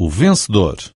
o vencedor.